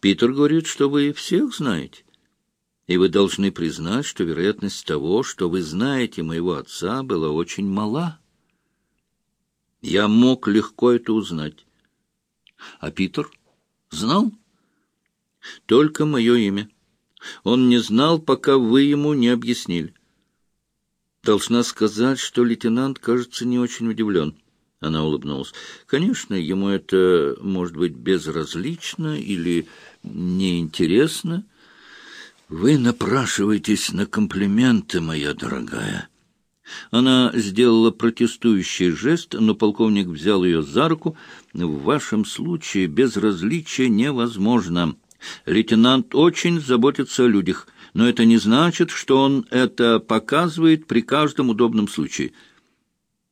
Питер говорит, что вы всех знаете. И вы должны признать, что вероятность того, что вы знаете моего отца, была очень мала. Я мог легко это узнать. А Питер знал? Только мое имя. Он не знал, пока вы ему не объяснили. Должна сказать, что лейтенант, кажется, не очень удивлен. Она улыбнулась. Конечно, ему это может быть безразлично или неинтересно. Вы напрашиваетесь на комплименты, моя дорогая. Она сделала протестующий жест, но полковник взял ее за руку. В вашем случае безразличие невозможно. Лейтенант очень заботится о людях, но это не значит, что он это показывает при каждом удобном случае.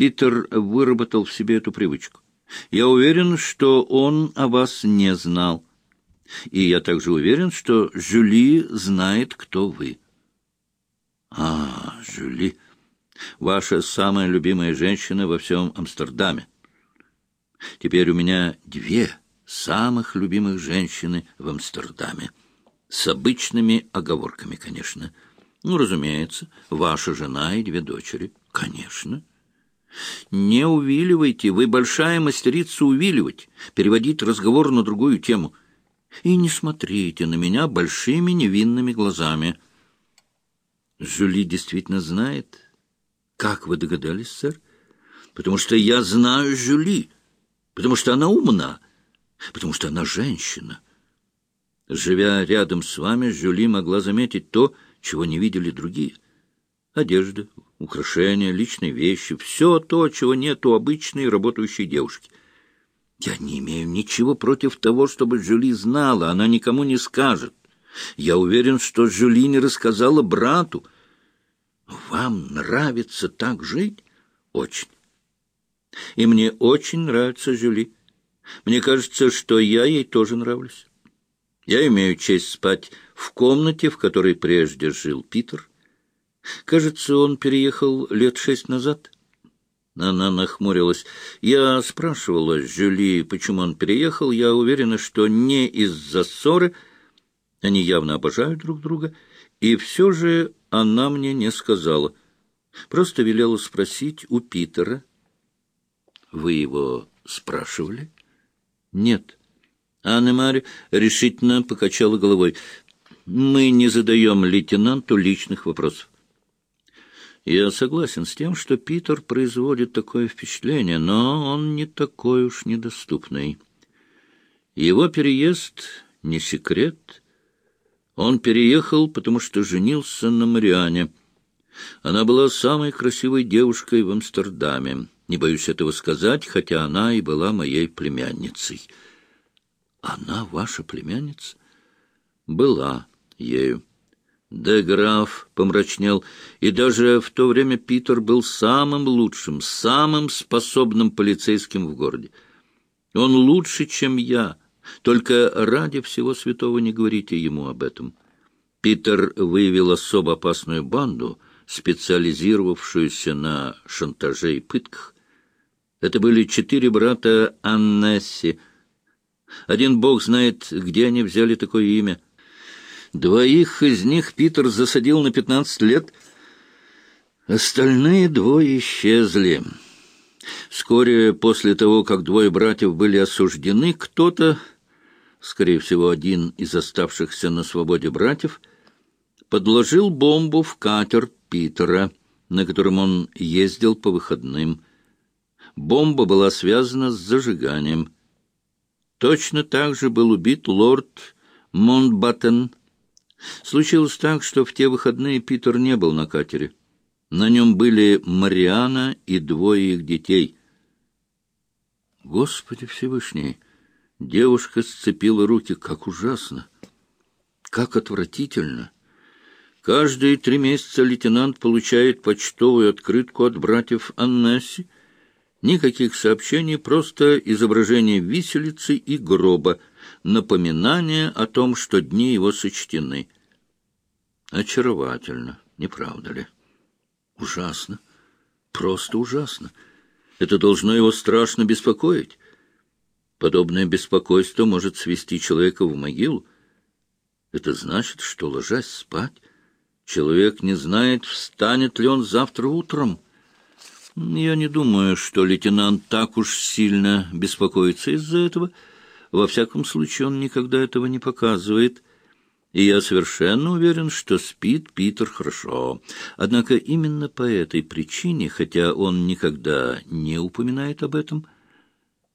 Питер выработал в себе эту привычку. Я уверен, что он о вас не знал. И я также уверен, что Жюли знает, кто вы. А, Жюли, ваша самая любимая женщина во всем Амстердаме. Теперь у меня две самых любимых женщины в Амстердаме. С обычными оговорками, конечно. Ну, разумеется, ваша жена и две дочери. Конечно. Не увиливайте, вы большая мастерица увиливать, переводить разговор на другую тему. И не смотрите на меня большими невинными глазами. Жюли действительно знает. Как вы догадались, сэр? Потому что я знаю Жюли, потому что она умна, потому что она женщина. Живя рядом с вами, Жюли могла заметить то, чего не видели другие. Одежда, украшения, личные вещи — все то, чего нет у обычной работающей девушки. Я не имею ничего против того, чтобы Жюли знала, она никому не скажет. Я уверен, что Жюли не рассказала брату. Вам нравится так жить? Очень. И мне очень нравится Жюли. Мне кажется, что я ей тоже нравлюсь. Я имею честь спать в комнате, в которой прежде жил Питер. Кажется, он переехал лет шесть назад. Она нахмурилась. Я спрашивала Жюли, почему он переехал. Я уверена, что не из-за ссоры. Они явно обожают друг друга. И все же она мне не сказала. Просто велела спросить у Питера. Вы его спрашивали? Нет. Анна Марь решительно покачала головой. Мы не задаем лейтенанту личных вопросов. Я согласен с тем, что Питер производит такое впечатление, но он не такой уж недоступный. Его переезд — не секрет. Он переехал, потому что женился на Мариане. Она была самой красивой девушкой в Амстердаме. Не боюсь этого сказать, хотя она и была моей племянницей. Она ваша племянница? Была ею. Де граф помрачнел, и даже в то время Питер был самым лучшим, самым способным полицейским в городе. Он лучше, чем я, только ради всего святого не говорите ему об этом. Питер выявил особо опасную банду, специализировавшуюся на шантаже и пытках. Это были четыре брата Аннесси. Один бог знает, где они взяли такое имя — Двоих из них Питер засадил на пятнадцать лет. Остальные двое исчезли. Вскоре после того, как двое братьев были осуждены, кто-то, скорее всего, один из оставшихся на свободе братьев, подложил бомбу в катер Питера, на котором он ездил по выходным. Бомба была связана с зажиганием. Точно так же был убит лорд Монтбаттен, Случилось так, что в те выходные Питер не был на катере. На нем были Мариана и двое их детей. Господи Всевышний! Девушка сцепила руки. Как ужасно! Как отвратительно! Каждые три месяца лейтенант получает почтовую открытку от братьев Аннесси. Никаких сообщений, просто изображение виселицы и гроба — напоминание о том, что дни его сочтены. Очаровательно, не правда ли? Ужасно, просто ужасно. Это должно его страшно беспокоить. Подобное беспокойство может свести человека в могилу. Это значит, что, ложась спать, человек не знает, встанет ли он завтра утром. Я не думаю, что лейтенант так уж сильно беспокоится из-за этого. Во всяком случае, он никогда этого не показывает. И я совершенно уверен, что спит Питер хорошо. Однако именно по этой причине, хотя он никогда не упоминает об этом,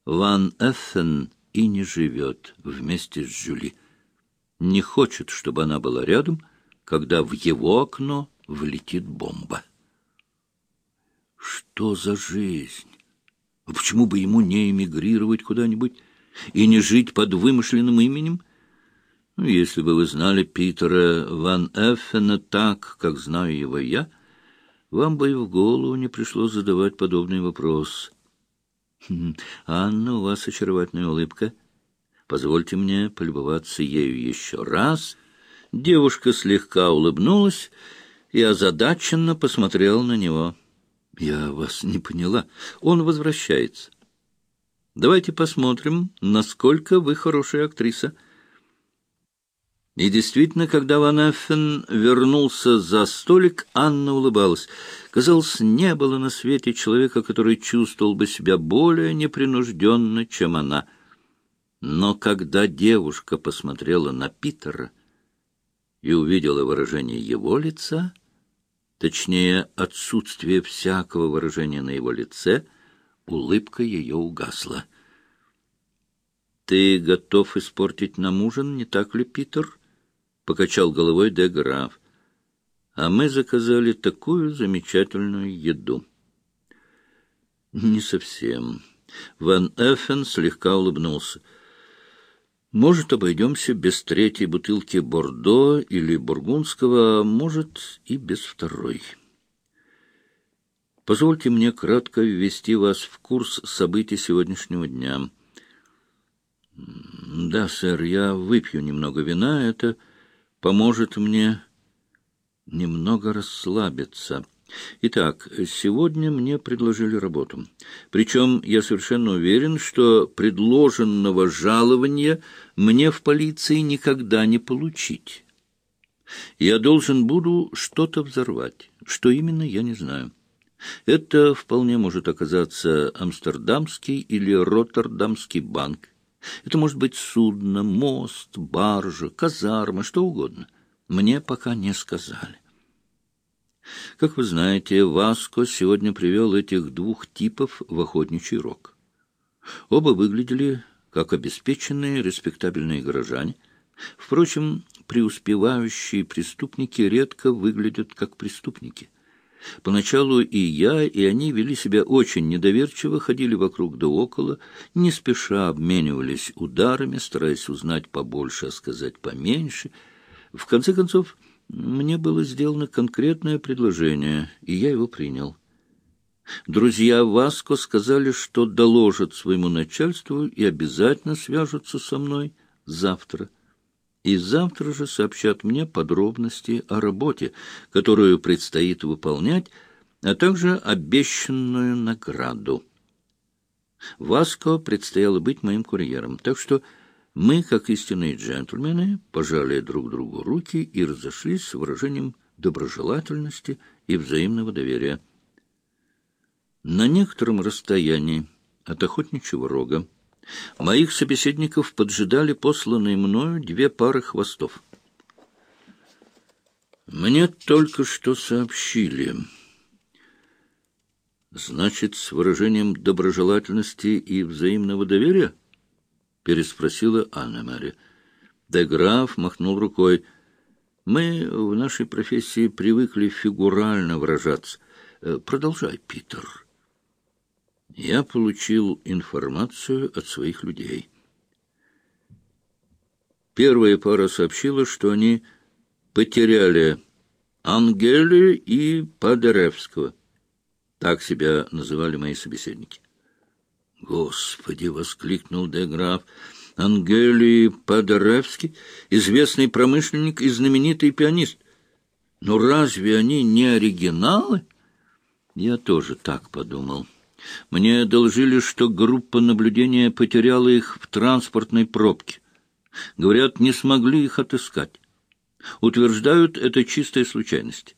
Ван Эффен и не живет вместе с Жюли. Не хочет, чтобы она была рядом, когда в его окно влетит бомба. Что за жизнь? А почему бы ему не эмигрировать куда-нибудь и не жить под вымышленным именем? Ну, если бы вы знали Питера Ван Эффена так, как знаю его я, вам бы и в голову не пришло задавать подобный вопрос. Хм, Анна, у вас очаровательная улыбка. Позвольте мне полюбоваться ею еще раз. Девушка слегка улыбнулась и озадаченно посмотрела на него. Я вас не поняла. Он возвращается. Давайте посмотрим, насколько вы хорошая актриса. И действительно, когда Ван Эффен вернулся за столик, Анна улыбалась. Казалось, не было на свете человека, который чувствовал бы себя более непринужденно, чем она. Но когда девушка посмотрела на Питера и увидела выражение его лица, точнее, отсутствие всякого выражения на его лице, улыбка ее угасла. «Ты готов испортить нам ужин, не так ли, Питер?» — покачал головой де Граф. «А мы заказали такую замечательную еду». «Не совсем». Ван Эффен слегка улыбнулся. «Может, обойдемся без третьей бутылки Бордо или Бургундского, а может, и без второй». Позвольте мне кратко ввести вас в курс событий сегодняшнего дня. Да, сэр, я выпью немного вина, это поможет мне немного расслабиться. Итак, сегодня мне предложили работу. Причем я совершенно уверен, что предложенного жалования мне в полиции никогда не получить. Я должен буду что-то взорвать. Что именно, я не знаю. Это вполне может оказаться Амстердамский или Роттердамский банк. Это может быть судно, мост, баржа, казарма, что угодно. Мне пока не сказали. Как вы знаете, Васко сегодня привел этих двух типов в охотничий рог. Оба выглядели как обеспеченные, респектабельные горожане. Впрочем, преуспевающие преступники редко выглядят как преступники. Поначалу и я, и они вели себя очень недоверчиво, ходили вокруг да около, не спеша обменивались ударами, стараясь узнать побольше, а сказать поменьше. В конце концов, мне было сделано конкретное предложение, и я его принял. Друзья Васко сказали, что доложат своему начальству и обязательно свяжутся со мной завтра и завтра же сообщат мне подробности о работе, которую предстоит выполнять, а также обещанную награду. Васко предстояло быть моим курьером, так что мы, как истинные джентльмены, пожали друг другу руки и разошлись с выражением доброжелательности и взаимного доверия. На некотором расстоянии от охотничьего рога Моих собеседников поджидали посланные мною две пары хвостов. Мне только что сообщили. Значит, с выражением доброжелательности и взаимного доверия? Переспросила Анна-Мария. Деграф махнул рукой. Мы в нашей профессии привыкли фигурально выражаться. Э, продолжай, Питер я получил информацию от своих людей. Первая пара сообщила, что они потеряли Ангели и Падеревского. Так себя называли мои собеседники. «Господи!» — воскликнул Деграф. «Ангели Падеревский, известный промышленник и знаменитый пианист. Но разве они не оригиналы?» Я тоже так подумал. Мне доложили, что группа наблюдения потеряла их в транспортной пробке. Говорят, не смогли их отыскать. Утверждают, это чистая случайность.